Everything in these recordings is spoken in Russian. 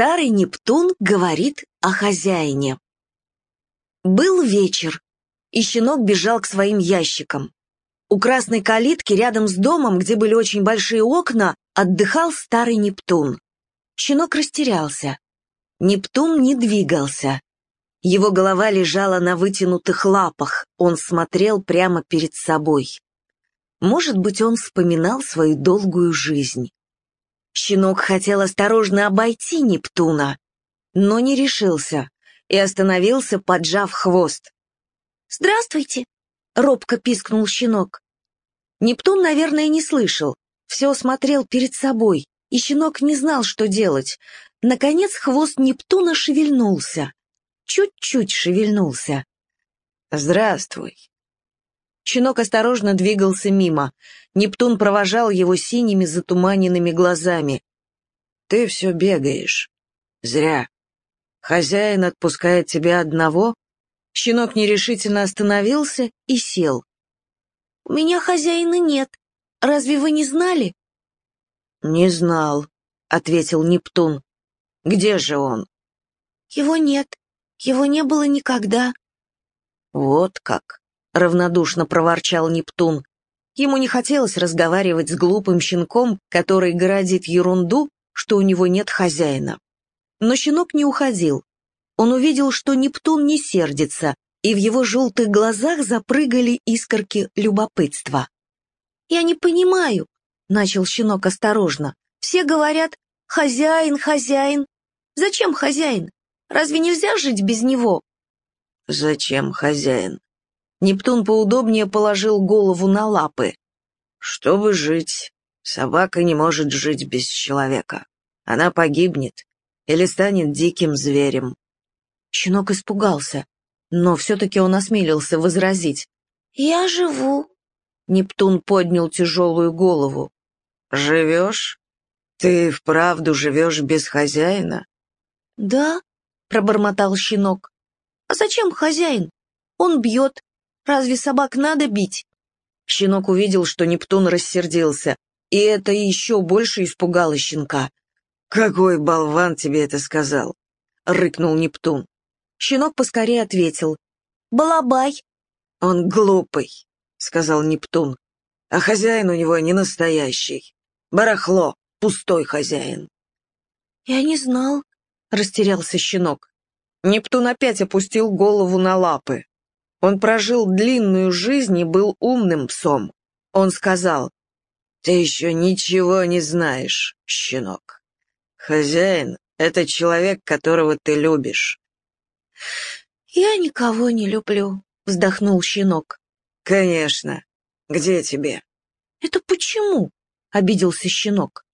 Старый Нептун говорит о хозяине. Был вечер, и щенок бежал к своим ящикам. У красной калитки рядом с домом, где были очень большие окна, отдыхал старый Нептун. Щенок растерялся. Нептун не двигался. Его голова лежала на вытянутых лапах, он смотрел прямо перед собой. Может быть, он вспоминал свою долгую жизнь. Щенок хотел осторожно обойти Нептуна, но не решился и остановился, поджав хвост. «Здравствуйте!» — робко пискнул щенок. Нептун, наверное, не слышал, все смотрел перед собой, и щенок не знал, что делать. Наконец хвост Нептуна шевельнулся. Чуть-чуть шевельнулся. «Здравствуй!» Щенок осторожно двигался мимо. Нептун провожал его синими затуманенными глазами. «Ты все бегаешь. Зря. Хозяин отпускает тебя одного?» Щенок нерешительно остановился и сел. «У меня хозяина нет. Разве вы не знали?» «Не знал», — ответил Нептун. «Где же он?» «Его нет. Его не было никогда». «Вот как», — равнодушно проворчал Нептун. Ему не хотелось разговаривать с глупым щенком, который городит ерунду, что у него нет хозяина. Но щенок не уходил. Он увидел, что Нептун не сердится, и в его желтых глазах запрыгали искорки любопытства. «Я не понимаю», — начал щенок осторожно. «Все говорят, хозяин, хозяин. Зачем хозяин? Разве нельзя жить без него?» «Зачем хозяин?» Нептун поудобнее положил голову на лапы. «Чтобы жить, собака не может жить без человека. Она погибнет или станет диким зверем». Щенок испугался, но все-таки он осмелился возразить. «Я живу». Нептун поднял тяжелую голову. «Живешь? Ты вправду живешь без хозяина?» «Да», — пробормотал щенок. «А зачем хозяин? Он бьет, Разве собак надо бить?» Щенок увидел, что Нептун рассердился, и это еще больше испугало щенка. «Какой болван тебе это сказал?» — рыкнул Нептун. Щенок поскорее ответил. «Балабай». «Он глупый», — сказал Нептун. «А хозяин у него не настоящий. Барахло, пустой хозяин». «Я не знал», — растерялся щенок. Нептун опять опустил голову на лапы. Он прожил длинную жизнь и был умным псом. Он сказал, «Ты еще ничего не знаешь, щенок. Хозяин — это человек, которого ты любишь». «Я никого не люблю», — вздохнул щенок. «Конечно. Где тебе?» «Это почему?» — обиделся щенок.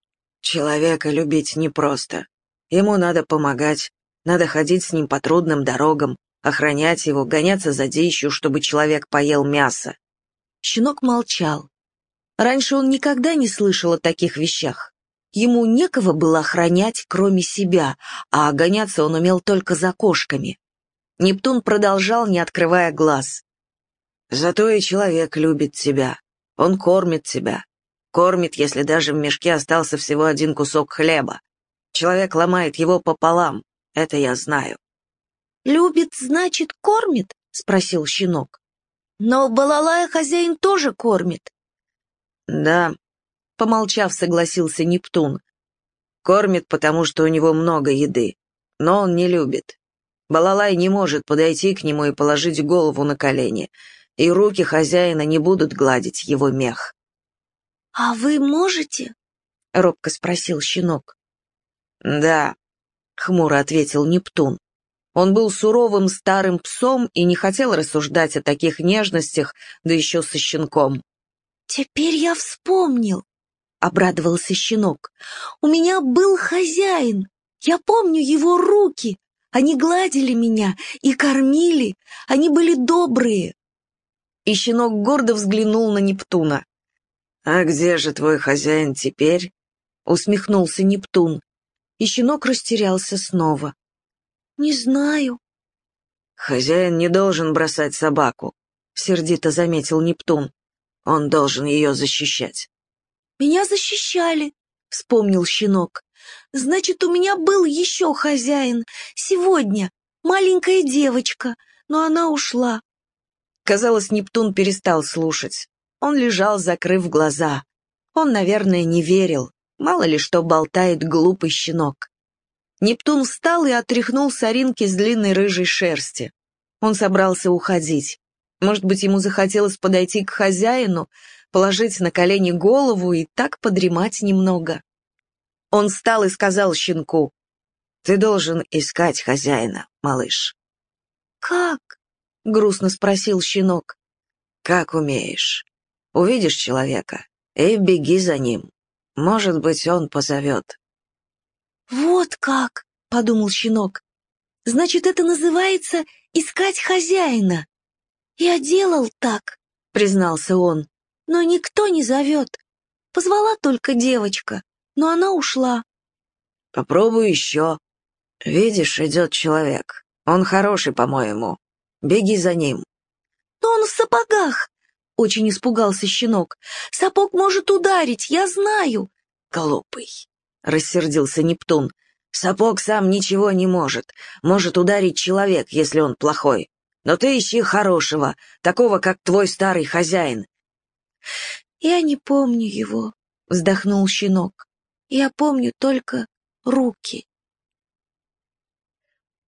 «Человека любить непросто. Ему надо помогать, надо ходить с ним по трудным дорогам, охранять его, гоняться за дичью, чтобы человек поел мясо. Щенок молчал. Раньше он никогда не слышал о таких вещах. Ему некого было охранять, кроме себя, а гоняться он умел только за кошками. Нептун продолжал, не открывая глаз. «Зато и человек любит тебя. Он кормит тебя. Кормит, если даже в мешке остался всего один кусок хлеба. Человек ломает его пополам, это я знаю. «Любит, значит, кормит?» — спросил щенок. «Но балалая хозяин тоже кормит». «Да», — помолчав, согласился Нептун. «Кормит, потому что у него много еды, но он не любит. Балалай не может подойти к нему и положить голову на колени, и руки хозяина не будут гладить его мех». «А вы можете?» — робко спросил щенок. «Да», — хмуро ответил Нептун. Он был суровым старым псом и не хотел рассуждать о таких нежностях, да еще со щенком. «Теперь я вспомнил», — обрадовался щенок. «У меня был хозяин. Я помню его руки. Они гладили меня и кормили. Они были добрые». И щенок гордо взглянул на Нептуна. «А где же твой хозяин теперь?» — усмехнулся Нептун. И щенок растерялся снова. «Не знаю». «Хозяин не должен бросать собаку», — сердито заметил Нептун. «Он должен ее защищать». «Меня защищали», — вспомнил щенок. Значит, у меня был еще хозяин. Сегодня. Маленькая девочка. Но она ушла. Казалось, Нептун перестал слушать. Он лежал, закрыв глаза. Он, наверное, не верил. Мало ли что болтает глупый щенок. Нептун встал и отряхнул соринки с длинной рыжей шерсти. Он собрался уходить. Может быть, ему захотелось подойти к хозяину, положить на колени голову и так подремать немного. Он встал и сказал щенку, «Ты должен искать хозяина, малыш». «Как?» — грустно спросил щенок. «Как умеешь. Увидишь человека и беги за ним. Может быть, он позовет». «Вот как!» — подумал щенок. «Значит, это называется искать хозяина». «Я делал так», — признался он, — «но никто не зовет. Позвала только девочка, но она ушла». «Попробуй еще. Видишь, идет человек. Он хороший, по-моему. Беги за ним». «Но он в сапогах!» — очень испугался щенок. «Сапог может ударить, я знаю». «Глупый», — рассердился Нептун. «Сапог сам ничего не может. Может ударить человек, если он плохой. Но ты ищи хорошего, такого, как твой старый хозяин». «Я не помню его», — вздохнул щенок. «Я помню только руки».